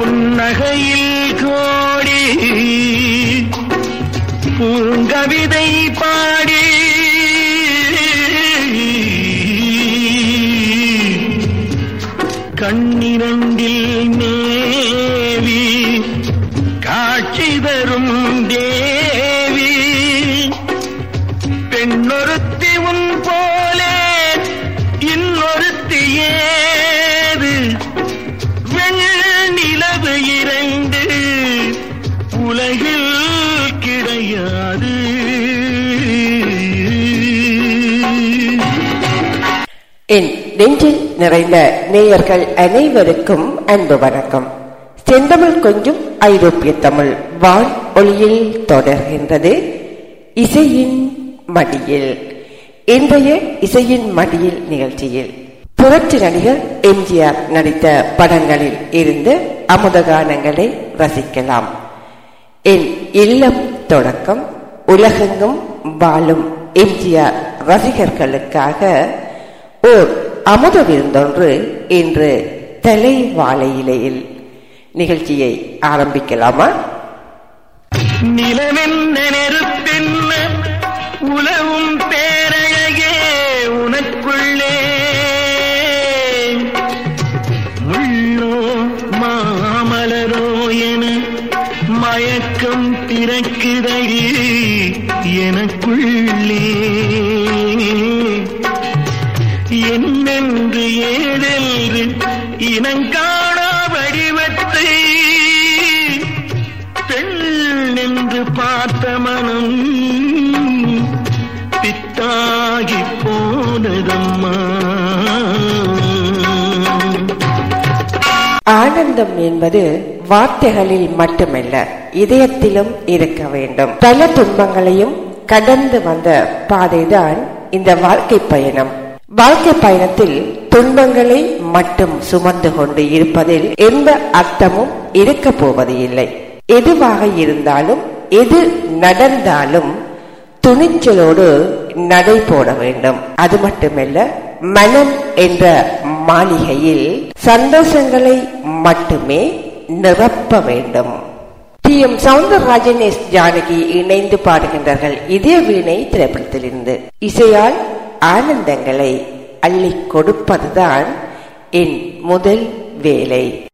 புன்னகையில் கோடி பூங்கவிதை பாடி நிறைந்த நேயர்கள் அனைவருக்கும் அன்பு வணக்கம். செந்தமிழ் கொஞ்சம் ஐரோப்பிய தமிழ் வான் ஒளியில் தொடர்கின்றது. இசையின் மடியில். இன்றைய இசையின் மடியில் நிகழ்ச்சியில் புரட்சி நடிகர் எம்ஜிஆர் நடித்த படங்களில் இருந்து அமுதகானங்களை ரசிக்கலாம். என் இல்லம் தொடக்கம் உலகெங்கும் வாழும் எம்ஜிஆர் ரசிகர்களுக்காக ஓர் அமுத விருந்தொன்று இன்று தலை வாழை இலையில் நிகழ்ச்சியை ஆரம்பிக்கலாமா? நிலவென்ன நெருப்பென்ன உலவும் பேரழகே உனக்குள்ளே. முள்ளோ மாமலரோ என மயக்கம் பிறக்குதடி எனக்குள்ளே. என்னென்று ஏதென்று இனங்காணா வடிவத்தை. பெண் என்று பார்த்த மனம் பித்தாகி போனதம்மா. ஆனந்தம் என்பது வார்த்தைகளில் மட்டுமல்ல இதயத்திலும் இருக்க வேண்டும். பல துன்பங்களையும் கடந்து வந்த பாதைதான் இந்த வாழ்க்கை பயணம். வாழ்க்கை பயணத்தில் துன்பங்களை மட்டும் சுமந்து கொண்டு இருப்பதில் எந்த அர்த்தமும் இருக்க போவது இல்லை. எதுவாக இருந்தாலும் எது நடந்தாலும் துணிச்சலோடு நடை போட வேண்டும். அது மட்டுமல்ல மனம் என்ற மாளிகையில் சந்தோஷங்களை மட்டுமே நிரப்ப வேண்டும். T. M. Soundararajan S Janaki இணைந்து பாடுகின்றார்கள் இதே வீணை திரைப்படத்திலிருந்து. இசையால் ஆனந்தங்களை அள்ளி கொடுப்பதுதான் என் முதல் வேலை.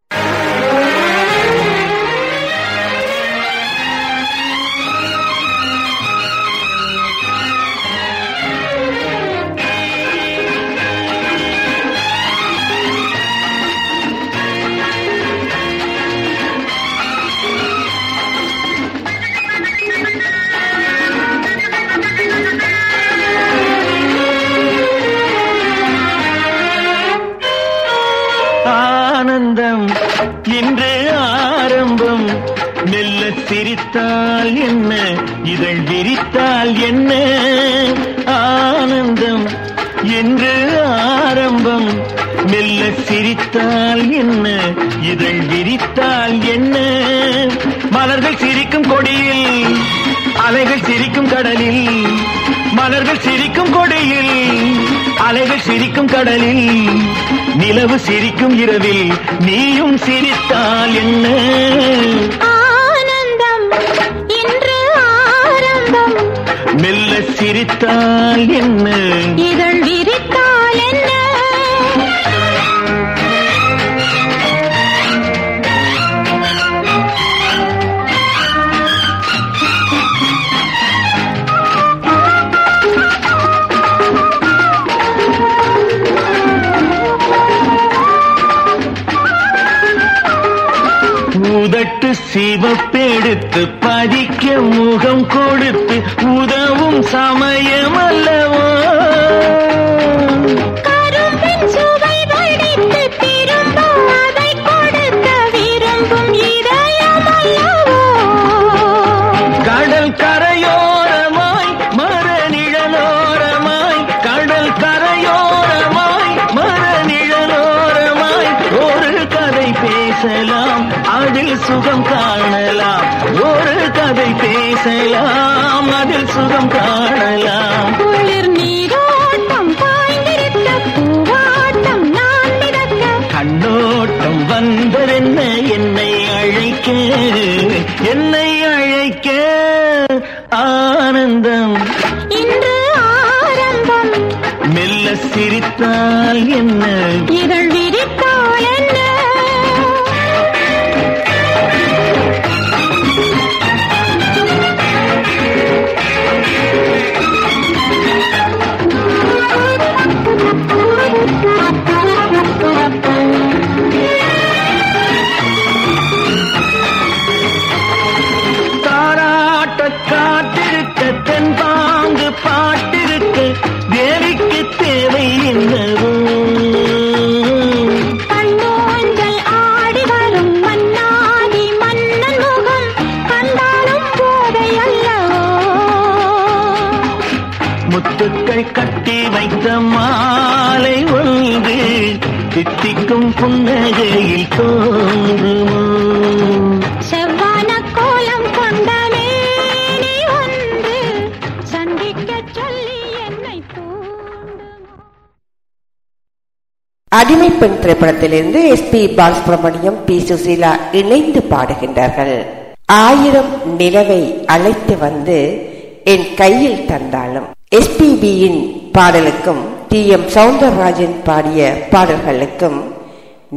இன்று ஆரம்பம். மெல்ல சிரித்தால் என்ன? இதழ் விரித்தால் என்ன? ஆனந்தம் என்று ஆரம்பம். மெல்ல சிரித்தால் என்ன? இதழ் விரித்தால் என்ன? மலர்கள் சிரிக்கும் கொடியில் அலைகள் சிரிக்கும் கடலில். மலர்கள் சிரிக்கும் கொடியில் அலைகள் சிரிக்கும் கடலில். நிலவு சிரிக்கும் இரவில் நீயும் சிரித்தால் என்ன? ஆனந்தம் இன்று ஆரம்பம். மெல்ல சிரித்தால் என்ன? இதழ் விரித்தால் என்ன? உதட்டு சிவப்பெடுத்து பதிக்க முகம் கொடுத்து உதவும் சமயம் அல்லவா அழைக்க என்னை அழைக்க ஆனந்தம். இன்று ஆனந்தம் மெல்ல சிரித்தால் என்ன? இதழ் அடிமை பெண் திரைப்படத்திலிருந்து S P Balasubrahmanyam P Susheela இணைந்து பாடுகின்றார்கள். ஆயிரம் நிலவை அழைத்து வந்து என் கையில் தந்தாலும் எஸ்பிபியின் பாடலுக்கும் டி எம் சவுந்தரராஜன் பாடிய பாடல்களுக்கும்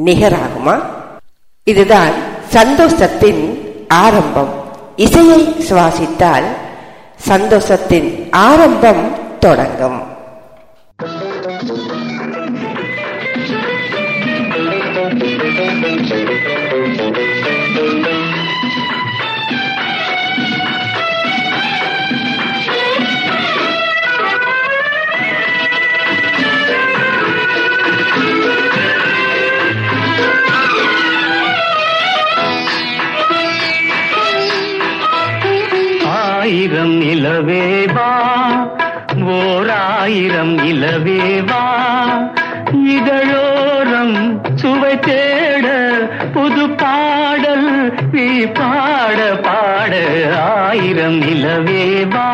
நிகராகுமா? இதுதான் சந்தோஷத்தின் ஆரம்பம். இசையை சுவாசித்தால் சந்தோஷத்தின் ஆரம்பம் தொடங்கும். ஆயிரம் நிலவேவா ஓர் ஆயிரம் நிலவேவா ஆயிரம் நிலவேவா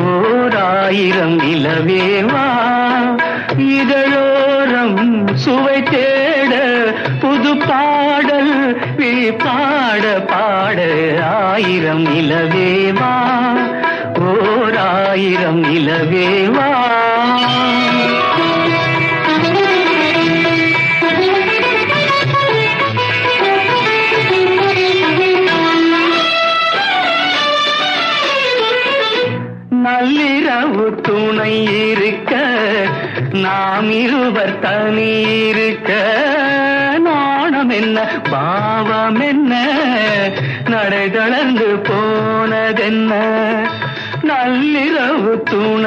ஓர் ஆயிரம் நிலவேவா இதழோரம் சுவை தேட புது பாடல் நீ பாட பாட ஆயிரம் நிலவே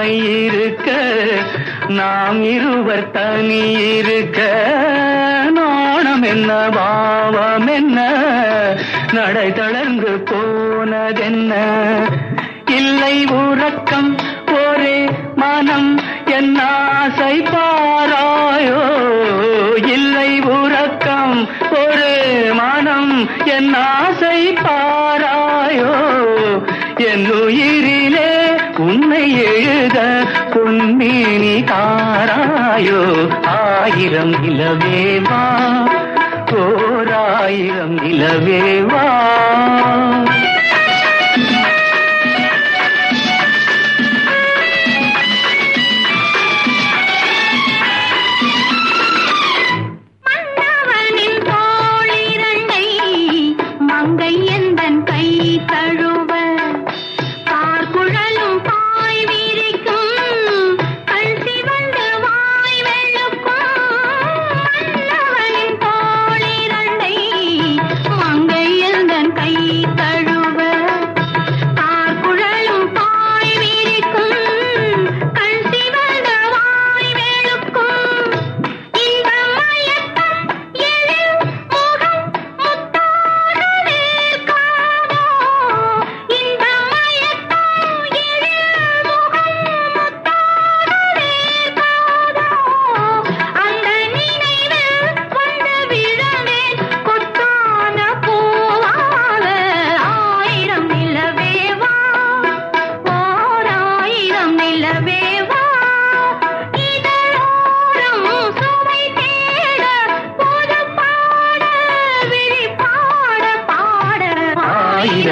இருக்க நாம் இருவர் தனி இருக்க. நாணம் என்ன பாவம் என்ன? நடை தளர்ந்து போனதென்ன? இல்லை உறக்கம் ஒரே மனம் என் ஆசை தாராயோ ஆயிரம் இலவேவா ஓர் ஆயிரம்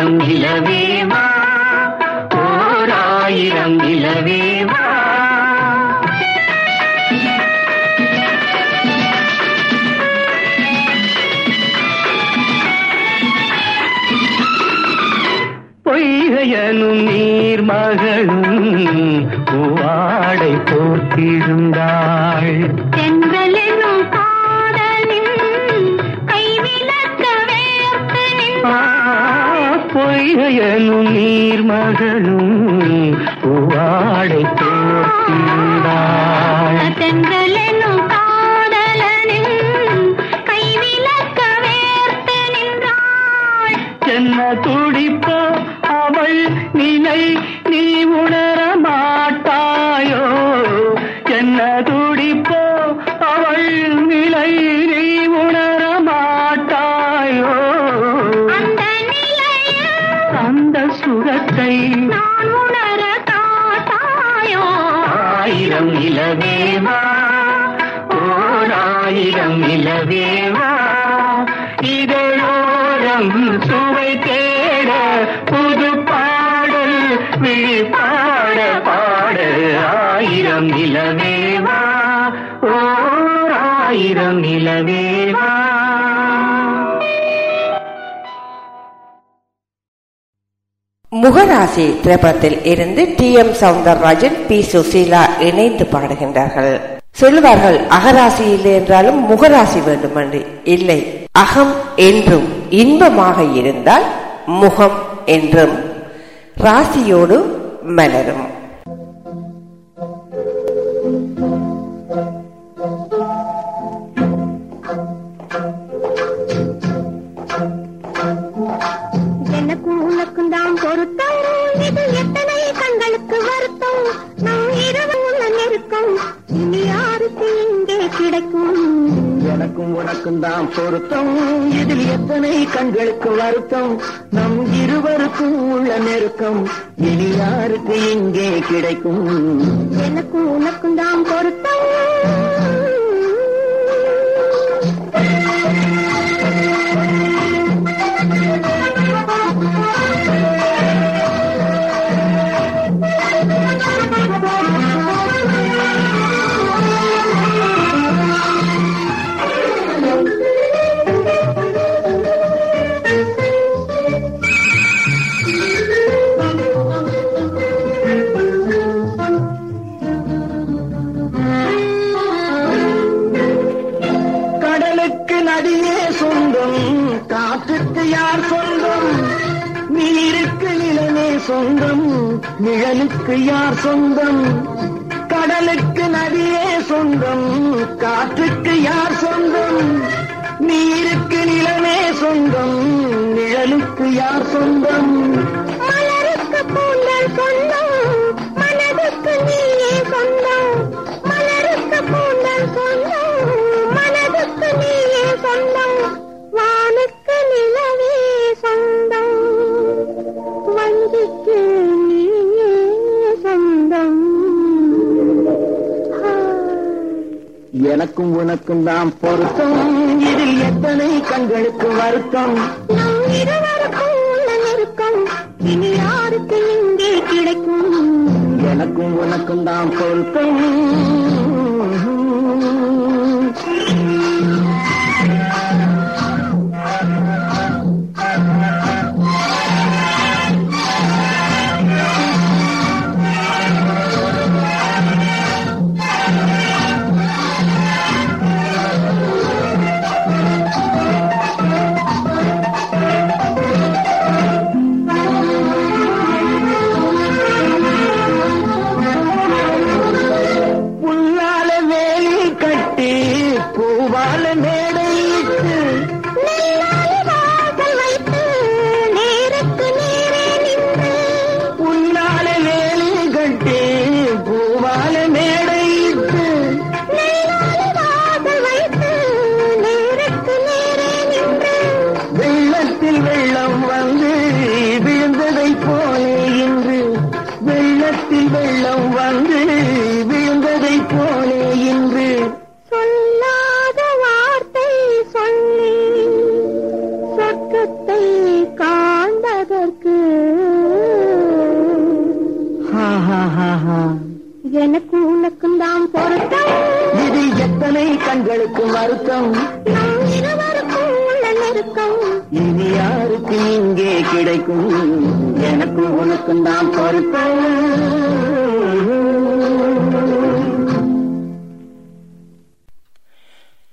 ஆயிரம் இளவேமா ஓர் ஆயிரம் இலவேவா பொய்கையனும் நீர் மகளும் பூவாடை போர்த்திருந்தாள் பொய்கையனும் நீர் மகளும் பூவாடை நின்றாள். என்ன துடிப்போ அவள் நிலை நீ உணர முகராசி திரைப்படத்தில் இருந்து T M Soundararajan P Susheela இணைந்து பாடுகின்றார்கள். சொல்லுவார்கள் அகராசி இல்லை என்றாலும் முகராசி வேண்டும் என்று இல்லை அகம் என்றும் இன்பமாக இருந்தால் முகம் என்றும். ராசியோடு மலரும். எனக்கும் உனக்கும் தான் பொருத்தம். இதில் எத்தனை கண்களுக்கு வருத்தம்? நம் இருவருக்கும் உள்ள நெருக்கம். இனி யாருக்கு இங்கே கிடைக்கும்? எனக்கும் உனக்கும் தான் பொருத்தம். சொந்தம் நிழலுக்கு யார் சொந்தம்? கடலுக்கு நதியே சொந்தம் காற்றுக்கு யார் சொந்தம்? நீருக்கு நிலமே சொந்தம் நிழலுக்கு யார் சொந்தம்? எனக்கும் உனக்கும் தான் பொருத்தம். இதில் எத்தனை கண்களுக்கு வருத்தம்? இனி யாருக்கு இங்கே கிடைக்கும்? எனக்கும் உனக்கும் தான் பொருத்தம். எத்தனை வருத்தம். இனி யாருக்கு இங்கே கிடைக்கும்? எனக்கும் உனக்கும் தான் பொருத்தம்.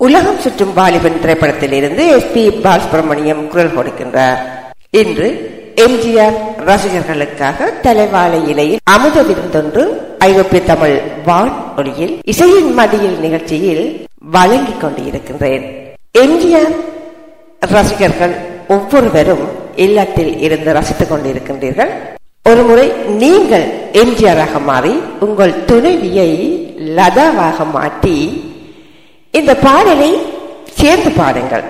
உலகம் சுற்றும் வாலிபன் திரைப்படத்தில் இருந்து எஸ் பி பாலசுப்ரமணியம் குரல் கொடுக்கின்றார். இன்று எம்ஜிஆர் ரசிகர்களுக்காக தலைவாழை இலையில் அமுத விருந்தொன்று ஐரோப்பிய தமிழ் வான் ஒளியில் இசையின் மடியில் நிகழ்ச்சியில் வழங்கிக் கொண்டிருக்கின்றேன் எம்ஜிஆர் ரசிகர்கள் ஒவ்வொருவரும் இல்லத்தில் இருந்து ரசித்துக் கொண்டிருக்கின்றீர்கள். ஒருமுறை நீங்கள் எம்ஜிஆராக மாறி உங்கள் துணைவியை லதாவாக மாற்றி இந்த பாடலை சேர்ந்து பாடுங்கள்.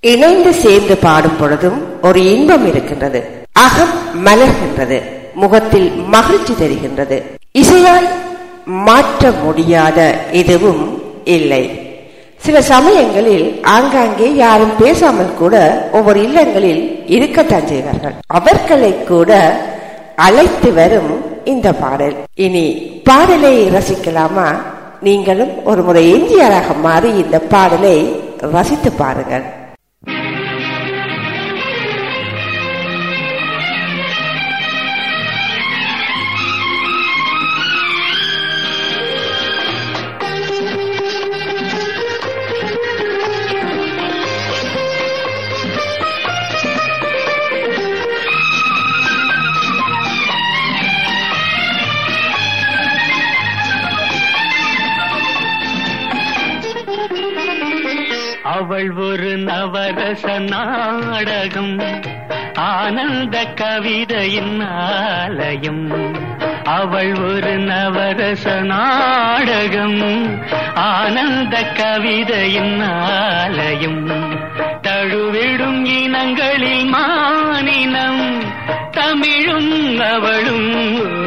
இணைந்து சேர்ந்து பாடும் பொழுதும் ஒரு இன்பம் இருக்கின்றது. அகம் மலர்கின்றது. முகத்தில் மகிழ்ச்சி தெரிகின்றது. இசையால் மாற்ற முடியாத எதுவும் இல்லை. சில சமயங்களில் ஆங்காங்கே யாரும் பேசாமல் கூட ஒவ்வொரு இல்லங்களில் இருக்கத்தான் செய்வார்கள். அவர்களை கூட அழைத்து வரும் இந்த பாடல். இனி பாடலை ரசிக்கலாமா? நீங்களும் ஒரு முறை எஞ்சியாராக மாறி இந்த பாடலை ரசித்து பாருங்கள். அவள் ஒரு நவரச நாடகம். ஆனந்த கவிதையின் ஆலயம். அவள் ஒரு நவரச நாடகம். ஆனந்த கவிதையின் ஆலயம். தழுவிடும் இனங்களில் மானினம். தமிழும் அவளும்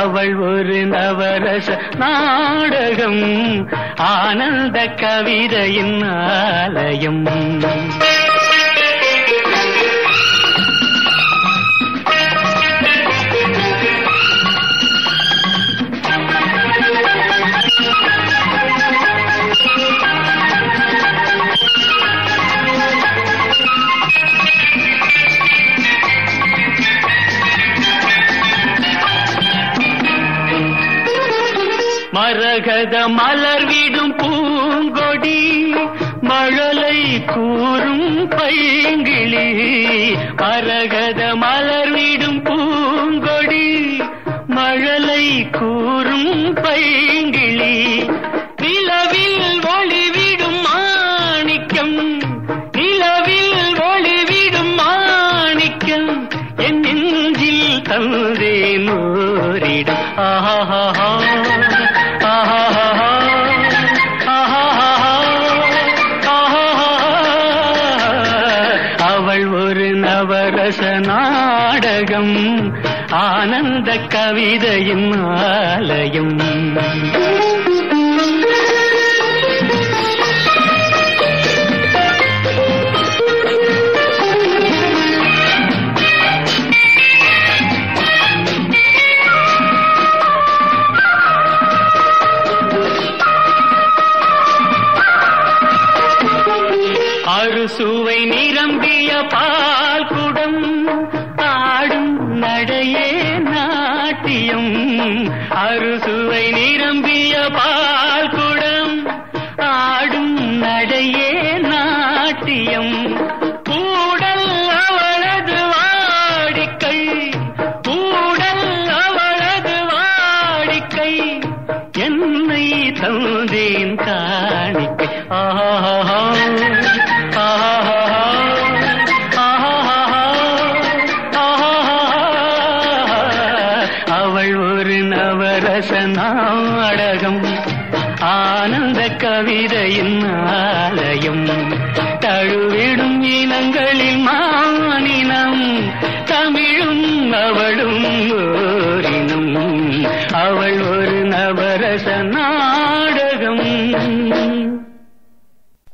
அவள் ஒரு நவரச நாடகம் ஆனந்த கவிதையின் ஆலயம். மலர்ந்த மலர் விடும் பூங்கொடி மழலை கூறும் பைங்கிளி மரகத நவரச நாடகம் ஆனந்த கவிதையின் ஆலயம்.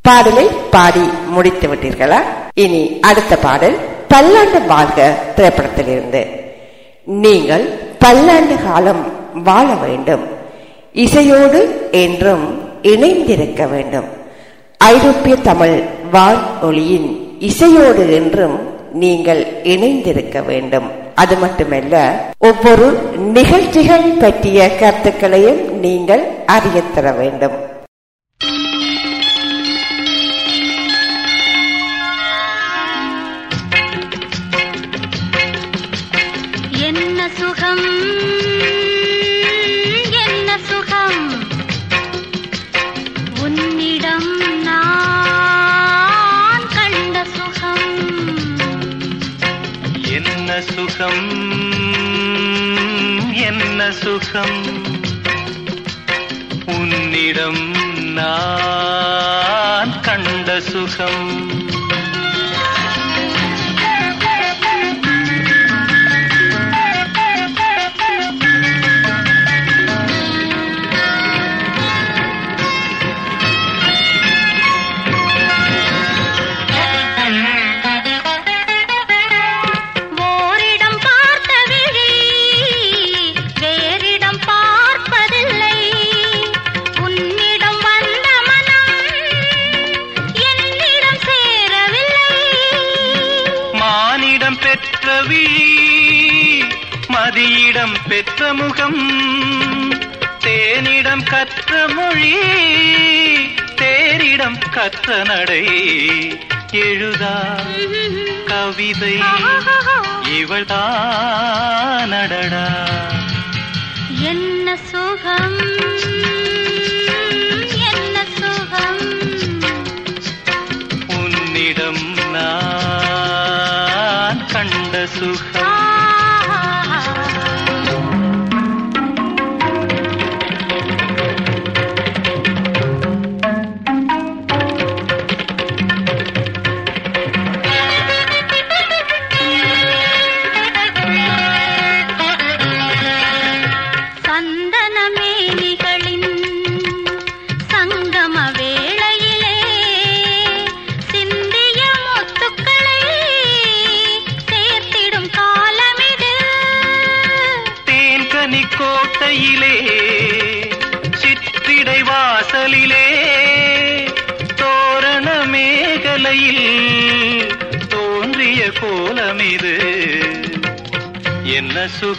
பாடலை பாடி முடித்து விட்டீர்களா? இனி அடுத்த பாடல் பல்லாண்டு வாழ்க திரைப்படத்திலிருந்து. நீங்கள் பல்லாண்டு காலம் வாழ வேண்டும். இசையோடு என்றும் இணைந்திருக்க வேண்டும். ஐரோப்பிய தமிழ் வானொலியின் இசையோடு என்றும் நீங்கள் இணைந்திருக்க வேண்டும். அது மட்டுமல்ல ஒவ்வொரு நிகழ்ச்சிகள் பற்றிய கருத்துக்களையும் நீங்கள் அறியத்தர வேண்டும். சுகம் உன்னிடம் நான் கண்ட சுகம். முகம். தேனிடம் கற்ற மொழி தேரிடம் கற்ற நடை. எழுதா கவிதை இவள் தானடடா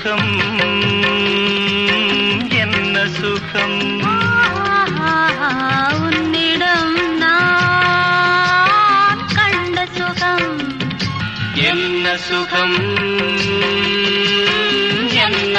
என்ன சுகம் என்ன சுகம் ஆஹா, உன்னிடம் நான் கண்ட சுகம் என்ன சுகம் என்ன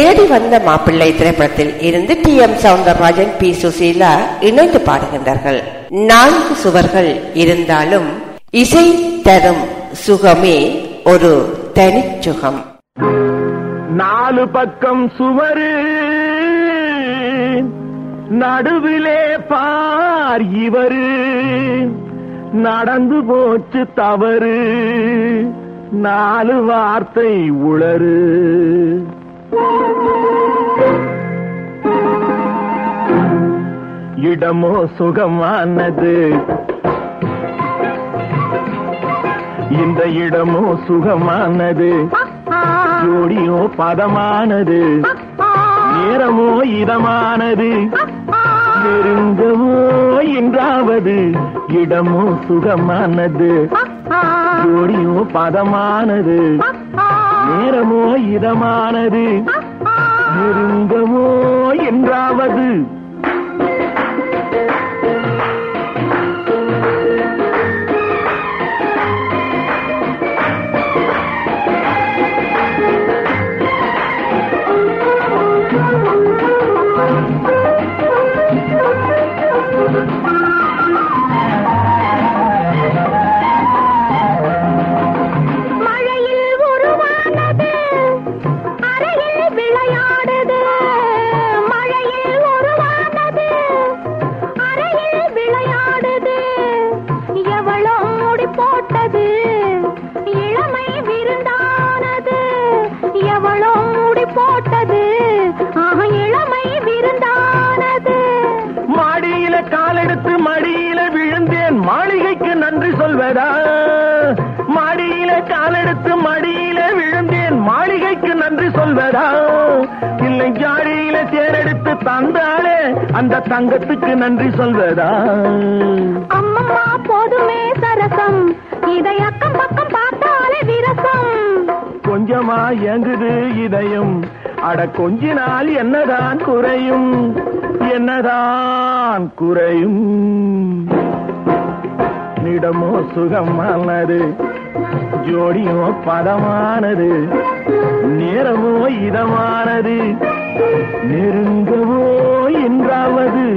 தேடி வந்த மாப்பிள்ளை திரைப்படத்தில் இருந்து T M Soundararajan P Susheela இணைந்து பாடுகின்றார்கள். நான்கு சுவர்கள் இருந்தாலும் இசை தரும் சுகமே ஒரு தனிச்சுகம். நாலு பக்கம் சுவரு நடுவிலே பார் இவரு நடந்து போச்சு தவறு நாலு வார்த்தை உளறு. இடமோ சுகமானது. இந்த இடமோ சுகமானது. ஜோடியோ பதமானது. நேரமோ இதமானது. நெருங்கவோ என்றாவது இடமோ சுகமானது. ஜோடியோ பதமானது. நேரமோ இதமானது. நெருங்கவோ என்றாவது சொல்வதா மாடியில காலெடுத்து மடியில விழுந்தேன். மாளிகைக்கு நன்றி சொல்வதா இல்லை ஜாடியில தேரெடுத்து தந்தாலே அந்த தங்கத்துக்கு நன்றி சொல்வதா அம்மம்மா போதுமே சரசம். இதை அக்கம் பக்கம் பார்த்தாலே விரசம். கொஞ்சமா இயங்குது இதயம். அட கொஞ்ச நாள் என்னதான் குறையும்? என்னதான் குறையும்? இடமோ சுகமானது? ஜோடியோ பதமானது? நேரமோ இதமானது? நெருங்கவோ என்றாவது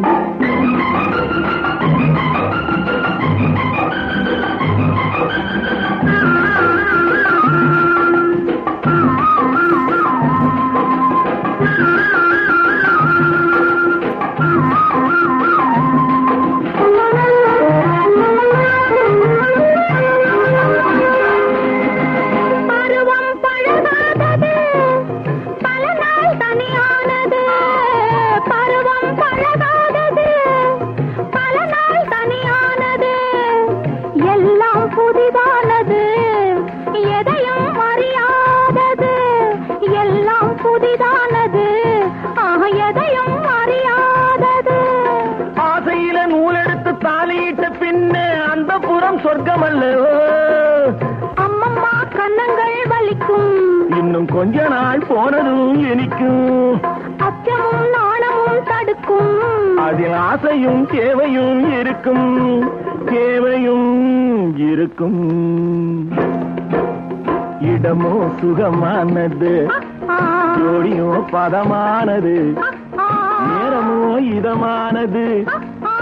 இன்னும் கொஞ்ச நாள் போனதும் இனிக்கும் அச்சமும் நாணமும் தடுக்கும் அதில் ஆசையும் தேவையும் இருக்கும் தேவையும் இருக்கும் இடமோ சுகமானது ஜோடியோ பதமானது நேரமோ இதமானது ஆ.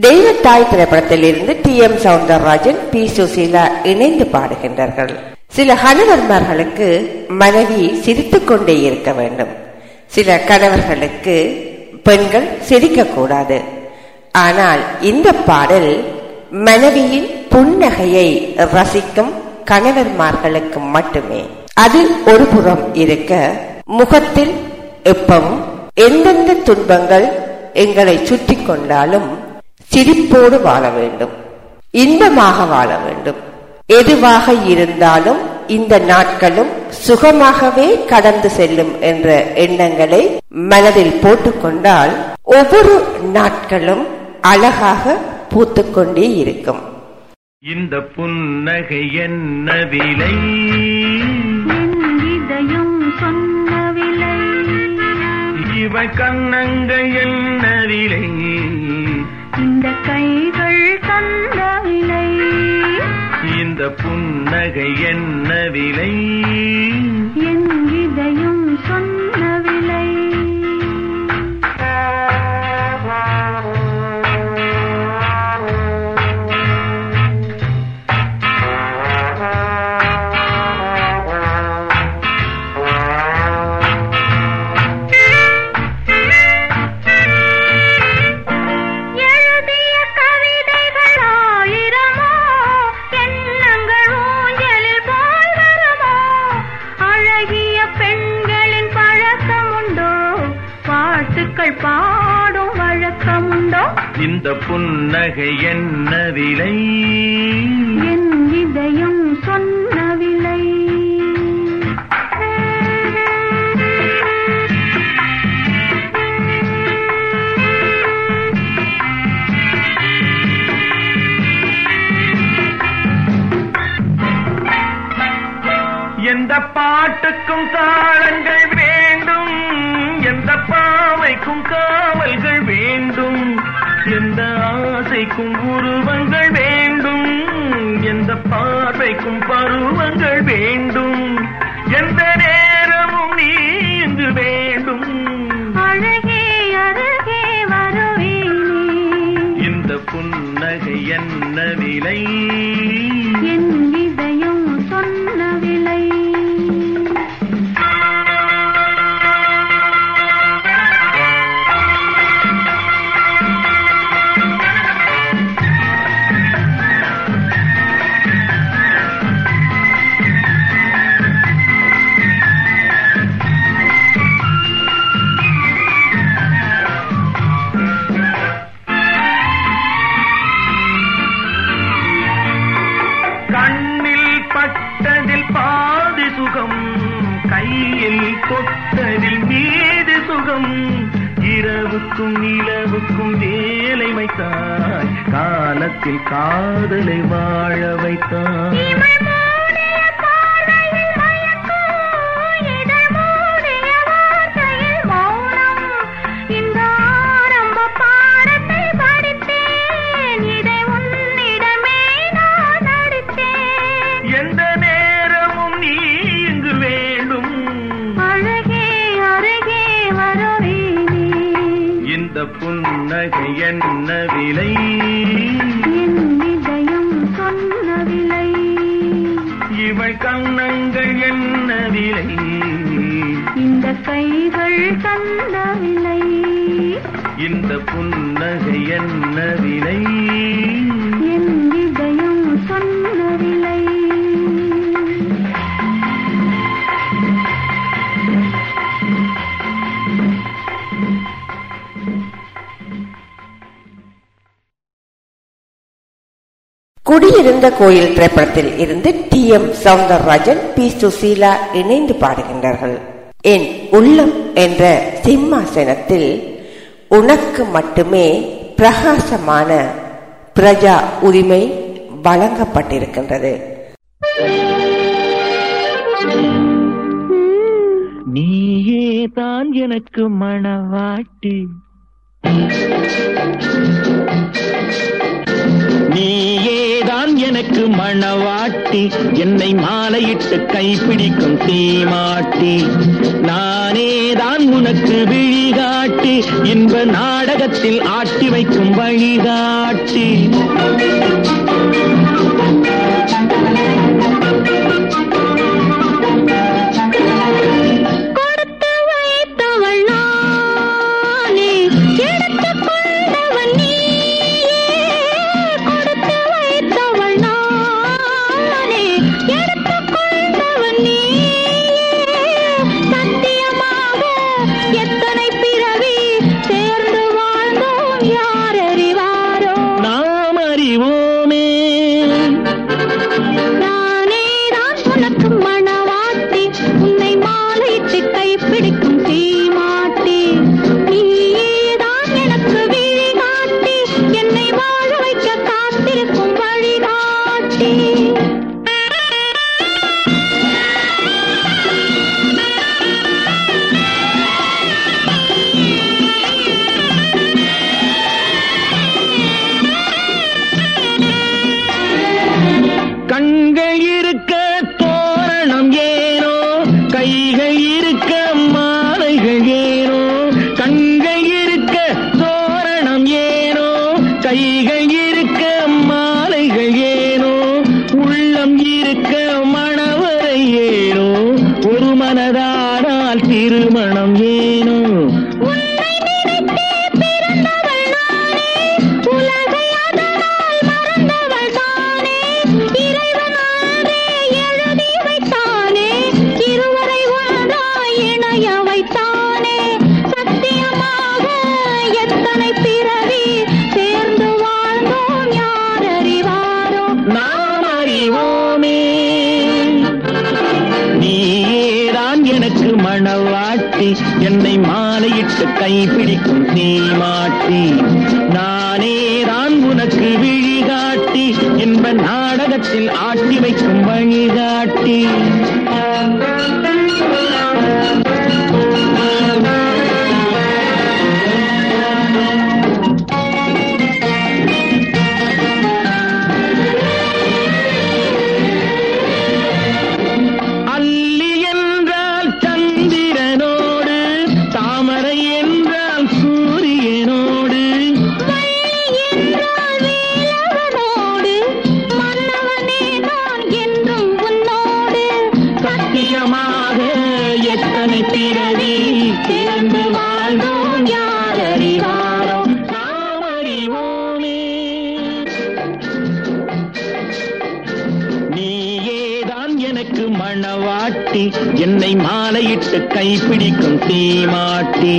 தெய்வத்தாய் திரைப்படத்தில் இருந்து T M Soundararajan P Susheela இணைந்து பாடுகின்றார்கள். சில கணவன்மார்களுக்கு மனைவி சிரித்துக் கொண்டே இருக்க வேண்டும். சில கணவர்களுக்கு பெண்கள் சிரிக்கக்கூடாது. ஆனால் இந்த பாடல் மனைவியின் புன்னகையை ரசிக்கும் கணவர்மார்களுக்கு மட்டுமே. அது ஒரு புறம் இருக்க முகத்தில் எப்பவும் எந்தெந்த துன்பங்கள் எங்களை சுற்றி கொண்டாலும் சிரிப்போடு வாழ வேண்டும். இன்பமாக வாழ வேண்டும். எதுவாக இருந்தாலும் இந்த நாட்களும் சுகமாகவே கடந்து செல்லும் என்ற எண்ணங்களை மனதில் போட்டுக்கொண்டால் ஒவ்வொரு நாட்களும் அழகாக பூத்துக்கொண்டே இருக்கும். இந்த புன்னகை என்ன விலை? சொன்ன விலை. இவ கண்ணங்கள் என்ன விலை? புன்னகை என்ன விலை? குடியிருந்த கோயில் திரைப்படத்தில் இருந்து T. M. Soundararajan P. Susheela இணைந்து பாடுகின்றார்கள். என் உள்ளம் என்ற சிம்மாசனத்தில் உனக்கு மட்டுமே பிரகாசமான பிரஜா உரிமை வழங்கப்பட்டிருக்கின்றது. நீயே தான் எனக்கு மணவாட்டி நீயேதான் எனக்கு மணவாட்டி. என்னை மாலையிட்டு கைப்பிடிக்கும் தீமாட்டி. நானேதான் உனக்கு விழிகாட்டி. இன்ப நாடகத்தில் ஆட்டி வைக்கும் வழிகாட்டி. மணவாட்டி என்னை மாலையிட்டு கைப்பிடிக்கும் தீமாட்டி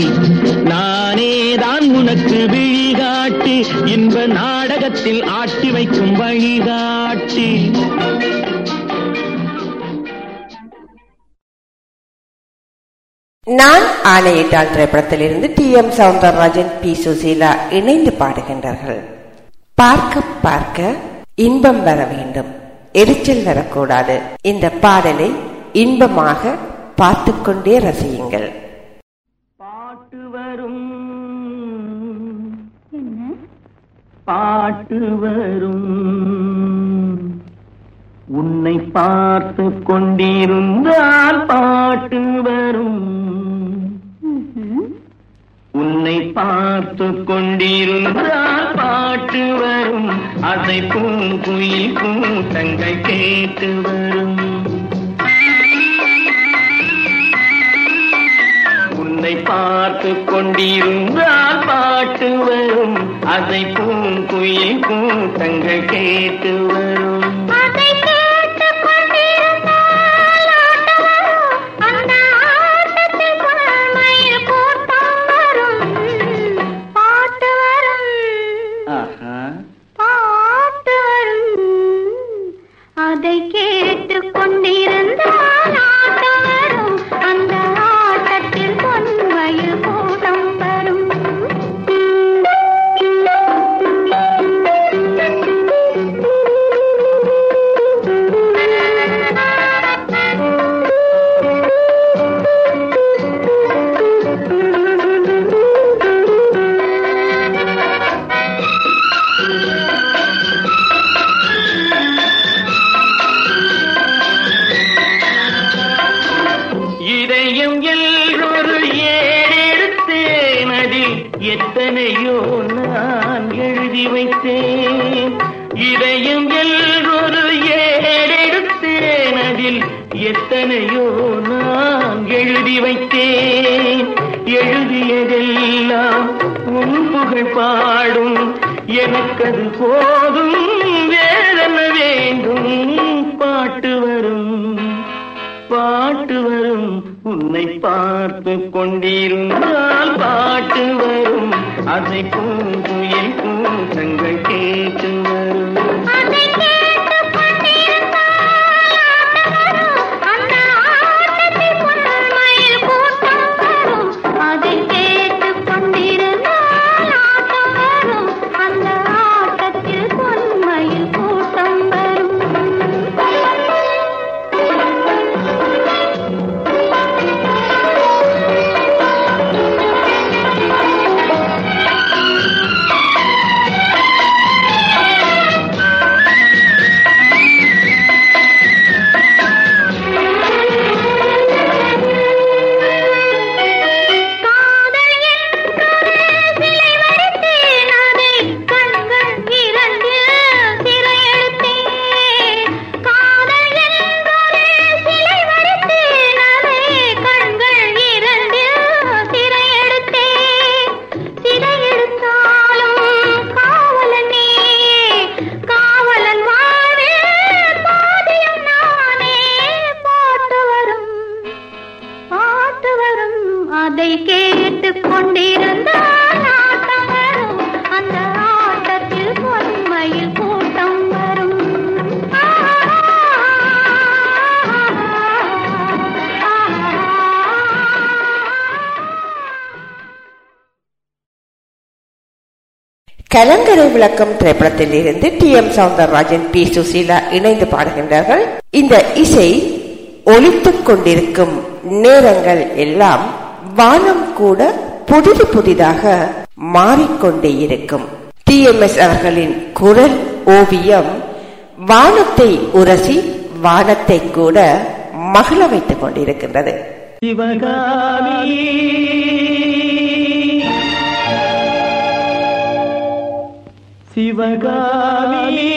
நானேதான் உனக்கு விழிகாட்டி இன்ப நாடகத்தில் ஆட்டி வைக்கும் வழிகாட்டி. நான் ஆணையிட்டால் திரைப்படத்திலிருந்து T M Soundararajan P Susheela இணைந்து பாடுகின்றார்கள். பார்க்க பார்க்க இன்பம் வர வேண்டும். எரிச்சல் வரக்கூடாது. இந்த பாடலை இன்பமாக பார்த்துக் கொண்டே ரசியுங்கள். பாட்டு வரும். பாட்டு வரும். உன்னை பார்த்து கொண்டிருந்தால் பாட்டு வரும். உன்னை பார்த்து கொண்டிருந்தால் பாட்டு வரும். அதை பூங்குயில் கூட்டங்கள் கேட்டு வரும். உன்னை பார்த்து கொண்டிருந்தால் பாட்டு வரும். அதை பூங்குயில் கூட்டங்கள் கேட்டு வரும். அதை கேட்டு கொண்டிருந்தார் திரைப்படத்தில் இருந்து T M Soundararajan P Susheela இணைந்து பாடுகின்றார்கள். இந்த இசை ஒலித்துக் கொண்டிருக்கும் நேரங்கள் எல்லாம் வானம் கூட புதிது புதிதாக மாறிக்கொண்டே இருக்கும். டி எம் எஸ் அவர்களின் குரல் ஓவியம் வானத்தை உரசி வானத்தை கூட மகிழ வைத்துக் கொண்டிருக்கின்றது. சிவகாமி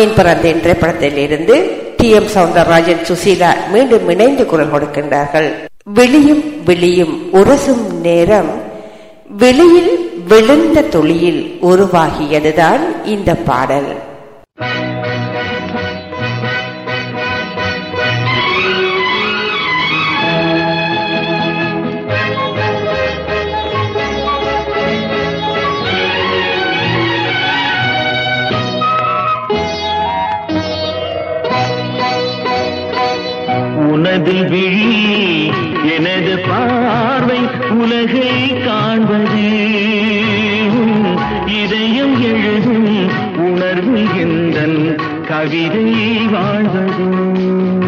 என் பிறந்த என்ற படத்திலிருந்து டி. எம். சவுந்தரராஜன் சுசீலா மீண்டும் இணைந்து குரல் கொடுக்கின்றார்கள். விழியும் விழியும் உரசும் நேரம் வெளியில் விழுந்த துளியில் உருவாகியதுதான் இந்த பாடல். உனதில் விழி எனது பார்வை உலகை காண்பது. இதயம் எழுதும் உணர்வு எந்தன் கவிதை வாழ்வது.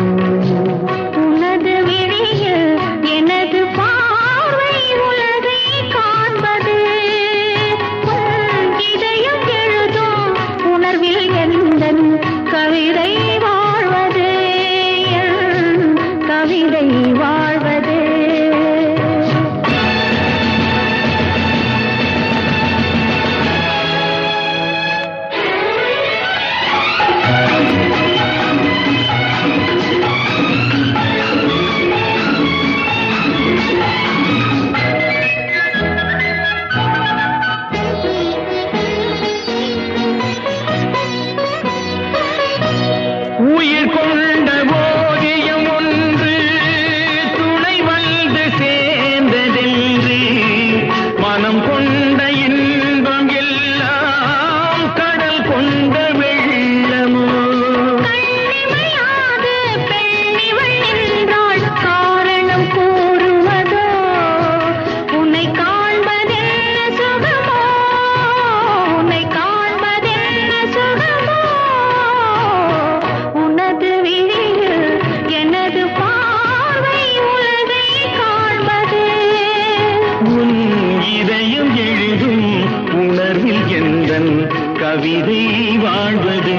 கவிதை வாழ்வது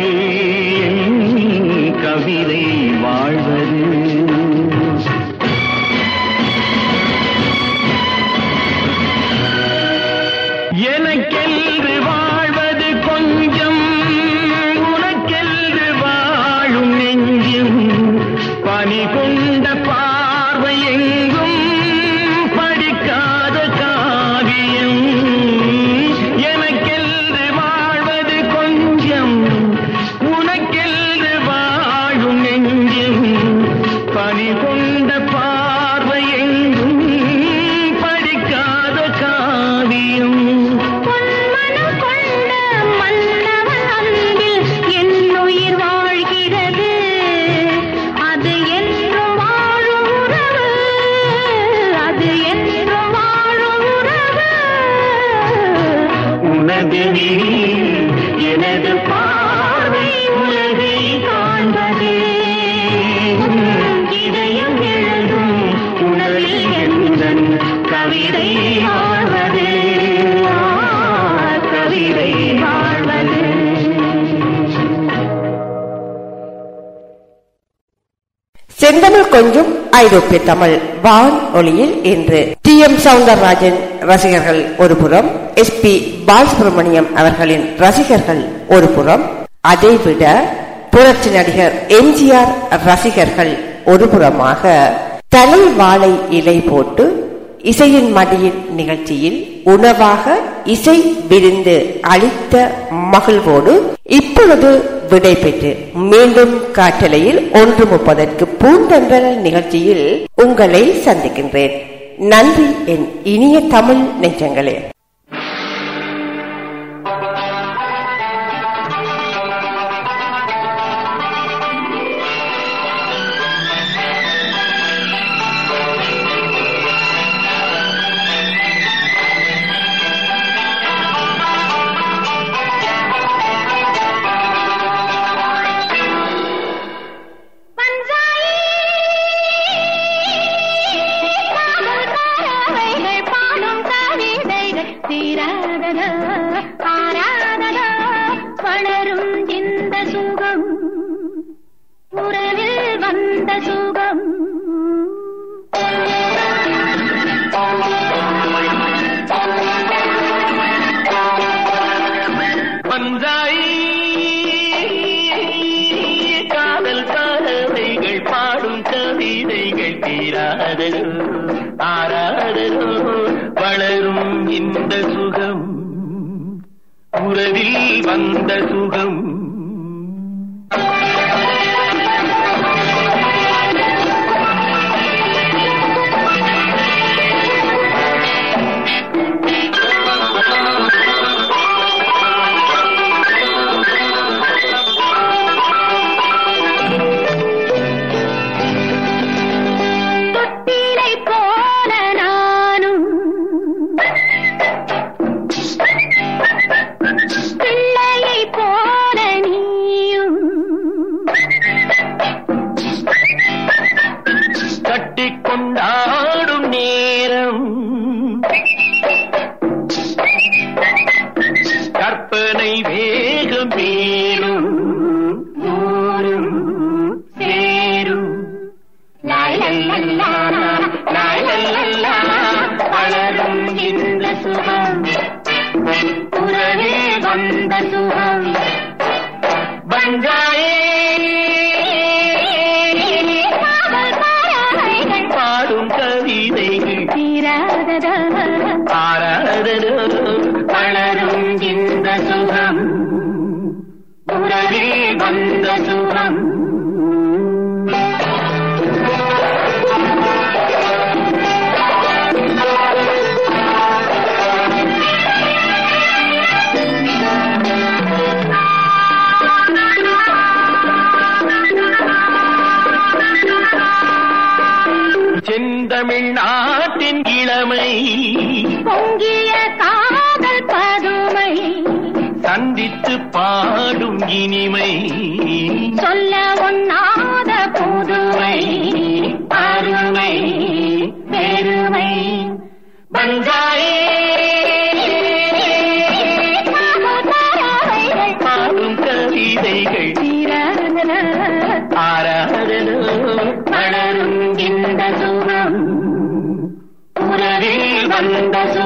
கவிதை வாழ்வது. செந்தமிழ் கொஞ்சம் ஐரோப்பிய தமிழ் வான் ஒளியில் இன்று. டி. எம். சவுந்தரராஜன் ரசிகர்கள் ஒரு புறம் எஸ். பி. பாலசுப்ரமணியம் அவர்களின் ரசிகர்கள் ஒரு புறம் அதைவிட புரட்சி நடிகர் எம்ஜிஆர் ரசிகர்கள் ஒரு புறமாக தலை வாழை இலை போட்டு இசையின் மடியின் நிகழ்ச்சியில் உணவாக இசை விருந்து அளித்த மகிழ்வோடு இப்பொழுது விடை பெற்று மீண்டும் காற்றலையில் ஒன்று முப்பதற்கு பூந்தன்றல் நிகழ்ச்சியில் உங்களை சந்திக்கின்றேன். நன்றி என் இனிய தமிழ் நெஞ்சங்களே. கவிதைகள் தீராததோ ஆராதனோ வளரும் இந்த சுகம் உறவில் வந்த சுகம்